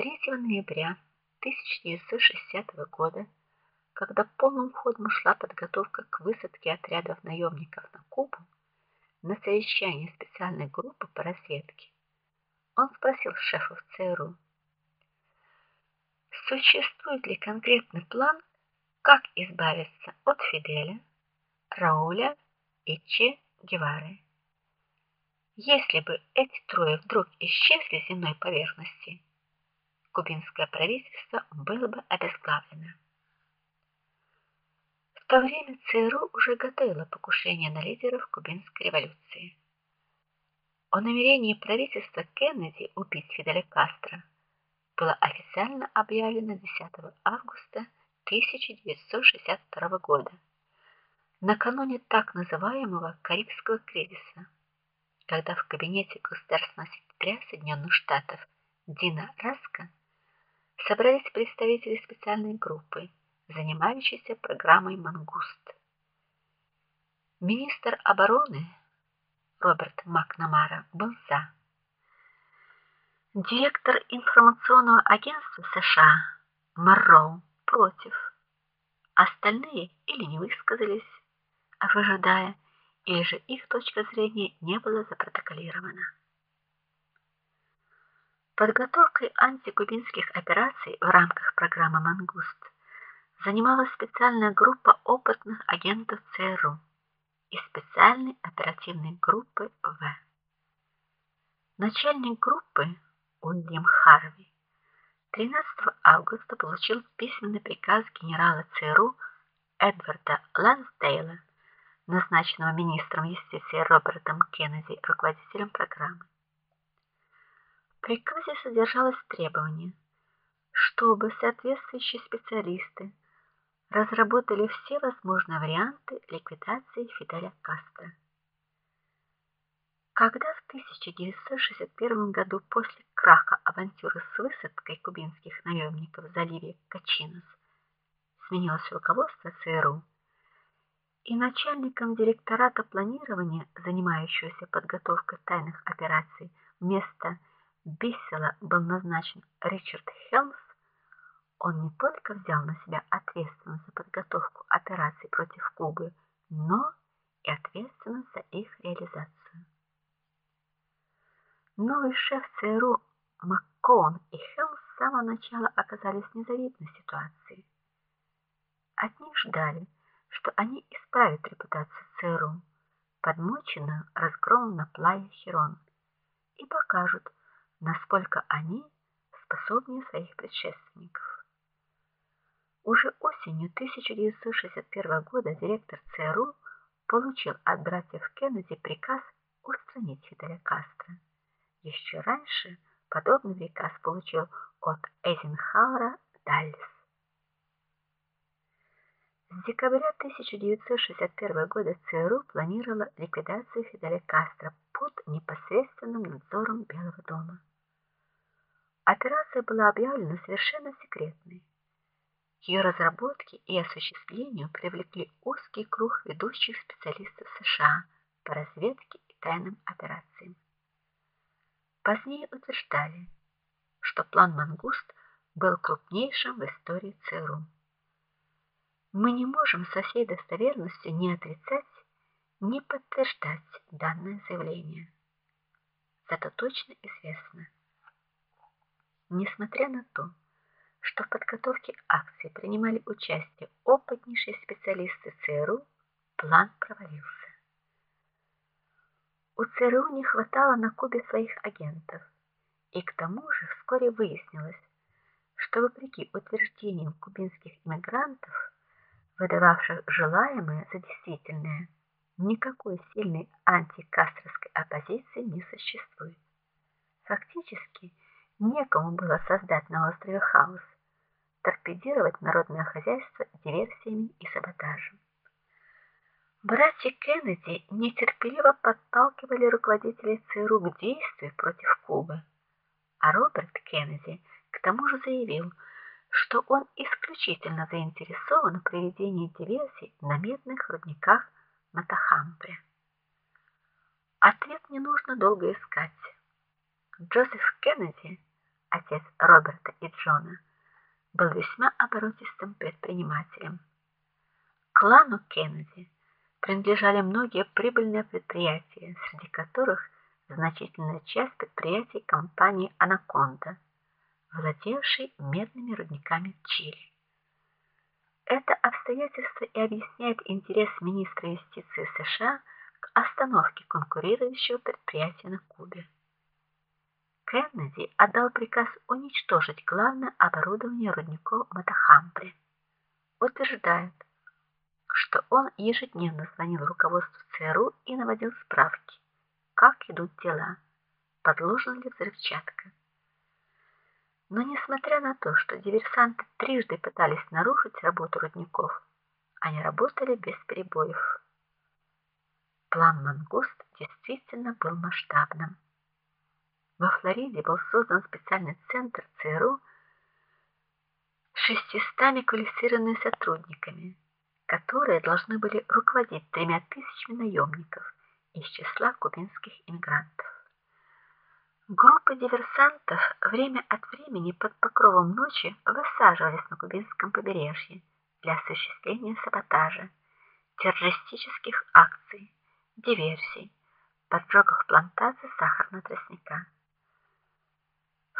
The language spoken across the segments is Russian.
3 ноября 1960 года, когда полным ходом шла подготовка к высадке отрядов наемников на Кубу, на совещании специальной группы по разведке, он спросил шефов ЦРУ: "Существует ли конкретный план, как избавиться от Фиделя, Рауля и Че Гевары?" Если бы эти трое вдруг исчезли с земной поверхности, кубинское правительство было бы обезглавлено. В то время ЦРУ уже готовило покушение на лидеров кубинской революции. О намерении правительства Кеннеди убить Фиделя Кастро было официально объявлено 10 августа 1962 года, накануне так называемого Карибского кризиса когда в кабинете государственного секретаря Соединенных Штатов Дина Раска собрались представители специальной группы, занимающейся программой Мангуст. Министр обороны Роберт Макнамара был за. Директор информационного агентства США Марроу против. Остальные или не высказались, ожидая или же их точка зрения не была запротоколирована. Подготовкой антикубинских операций в рамках программы Мангуст занималась специальная группа опытных агентов ЦРУ и специальной оперативной группы В. Начальник группы Уильям Харви 13 августа получил письменный приказ генерала ЦРУ Эдварда Лансдейла назначенного министром юстиции Робертом Кеннеди руководителем программы. Приказе содержалось требование, чтобы соответствующие специалисты разработали все возможные варианты ликвидации Фиделя Кастро. Когда в 1961 году после краха авантюры с высадкой кубинских наемников в заливе Качинос сменилось руководство ЦРУ, и начальником директората планирования, занимающегося подготовкой тайных операций, вместо Биссела был назначен Ричард Хелмс, он не только взял на себя ответственность за подготовку операций против Кубы, но и ответственность за их реализацию. Новый шеф ЦРУ Маккон и Хелмс с самого начала оказались в незавидной ситуации. От них ждали, что они исправят репутацию ЦРУ, подмоченную разгромом на плае Херон, и покажут, насколько они способнее своих предшественников. Уже осенью 1961 года директор ЦРУ получил от братьев Кеннеди приказ устранить Фиделя Кастро. Еще раньше подобный приказ получил от Эйзенхауэра Даллес. С декабря 1961 года ЦРУ планировала ликвидацию Фиделя Кастро под непосредственным надзором Белого дома. Операция была объявлена совершенно секретной. К ее разработке и осуществлению привлекли узкий круг ведущих специалистов США по разведке и тайным операциям. Позднее утверждали, что план Мангуст был крупнейшим в истории ЦРУ. Мы не можем со всей достоверностью ни отрицать, ни подтверждать данное заявление. Зато точно известно, несмотря на то, что в подготовке акции принимали участие опытнейшие специалисты ЦРУ, план провалился. У ЦРУ не хватало на Кубе своих агентов, и к тому же вскоре выяснилось, что вопреки утверждениям кубинских иммигрантов выдававших желаемое за действительное, никакой сильной антикастровской оппозиции не существует. Фактически, некому было создать на острове хаос, торпедировать народное хозяйство диверсиями и саботажем. Братья Кеннеди нетерпеливо подталкивали руководителей ЦРУ к действию против Кубы, а Роберт Кеннеди к тому же заявил, что он исключительно заинтересован в проведении диверсий на медных рудниках Матахампре. Ответ не нужно долго искать. Джозеф Кеннеди отец Роберта и Джона, был весьма оборотистым предпринимателем. Клану Кеннеди принадлежали многие прибыльные предприятия, среди которых значительная часть предприятий компании Анаконда, владевшей медными рудниками Чили. Это обстоятельство и объясняет интерес министра юстиции США к остановке конкурирующего предприятия на Кубе. Кеннеди отдал приказ уничтожить главное оборудование рудников Матахампре. Утверждает, что он ежедневно звонил руководству ЦРУ и наводил справки, как идут дела, подложена ли взрывчатка. Но несмотря на то, что диверсанты трижды пытались нарушить работу рудников, они работали без перебоев. План Мангуст действительно был масштабным. Во Флориде был создан специальный центр ЦРУ с 600 квалифицированными сотрудниками, которые должны были руководить тремя тысячами наемников из числа кубинских иммигрантов. Группы диверсантов время от времени под покровом ночи высаживались на кубинском побережье для осуществления саботажа, террористических акций, диверсий, поджогов плантаций сахарного тростника.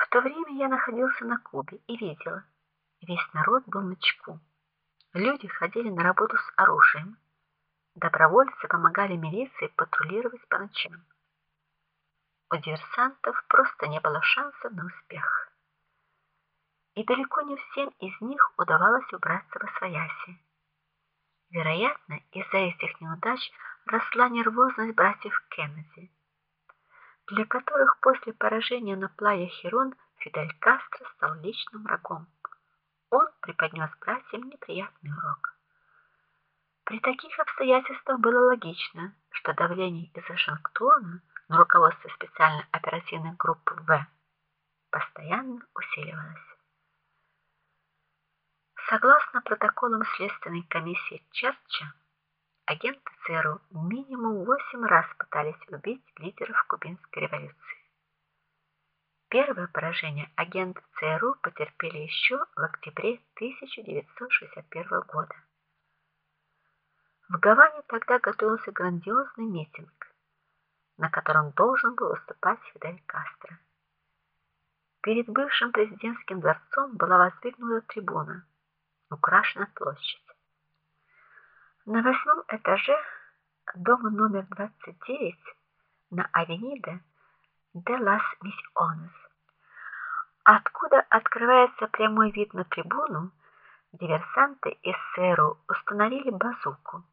В то время я находился на Кубе и видел, весь народ был на чеку. Люди ходили на работу с оружием. Добровольцы помогали милиции патрулировать по ночам. У диверсантов просто не было шансов на успех. И далеко не всем из них удавалось убраться во свояси. Вероятно, из-за этих неудач росла нервозность братьев Кеннеди, для которых после поражения на Плая Хирон Фидель Кастро стал личным врагом он преподнес братьям неприятный урок. При таких обстоятельствах было логично, что давление из Вашингтона на руководство специальной оперативной группы В постоянно усиливалось. Согласно протоколам следственной комиссии Черча, агенты ЦРУ минимум восемь раз пытались убить лидеров кубинской революции. Первое поражение агенты ЦРУ потерпели еще в октябре 1961 года. В Гаване тогда готовился грандиозный митинг, на котором должен был выступать Фидель Кастро. Перед бывшим президентским дворцом была воздвигнута трибуна, украшена площадь. На восьмом этаже дома номер 29 на Авенида де лас Миссионес откуда открывается прямой вид на трибуну, диверсанты из СРУ установили базуку,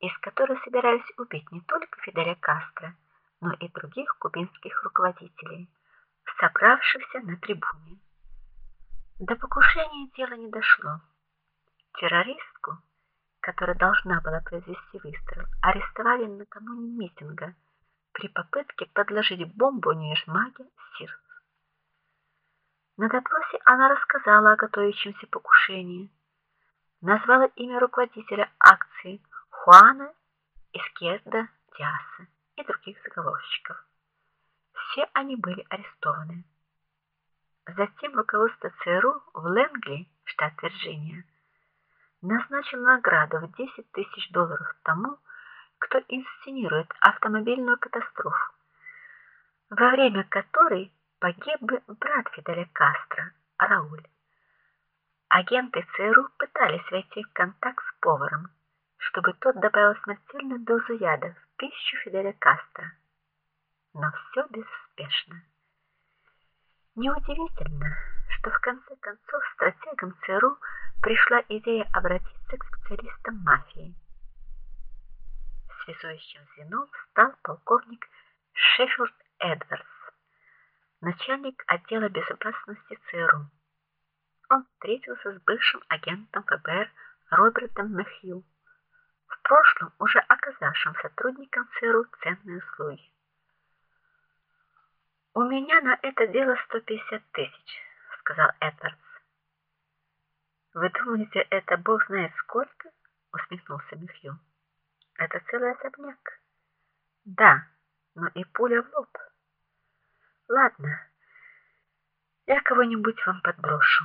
из которой собирались убить не только Фиделя Кастро, но и других кубинских руководителей, собравшихся на трибуне. До покушения дело не дошло. Террористку, которая должна была произвести выстрел, арестовали накануне митинга при попытке подложить бомбу Нижмаге Сирс. На допросе она рассказала о готовящемся покушении, назвала имя руководителя акции Хуана Искерда Диаса и других заговорщиков. Все они были арестованы. Затем руководство ЦРУ в Лэнгли, штат Вирджиния, назначило награду в 10 тысяч долларов тому, кто инсценирует автомобильную катастрофу, во время которой погиб бы брат Фиделя Кастро, Рауль. Агенты ЦРУ пытались войти в контакт с поваром, чтобы тот добавил смертельную дозу яда в пищу Фиделя Кастро. Но все безуспешно. Неудивительно, что в конце концов стратегам ЦРУ пришла идея обратиться к специалистам мафии. Связующим звеном стал полковник Шеффилд Эдвардс начальник отдела безопасности ЦРУ. Он встретился с бывшим агентом ФБР Робертом Мэхью, в прошлом уже оказавшим сотрудникам ЦРУ ценные услуги. У меня на это дело 150 тысяч, сказал Эдвардс. Вы думаете, это бог знает сколько? усмехнулся Мэхью. Это целый особняк. Да, но и пуля в лоб. Ладно. Я кого-нибудь вам подброшу.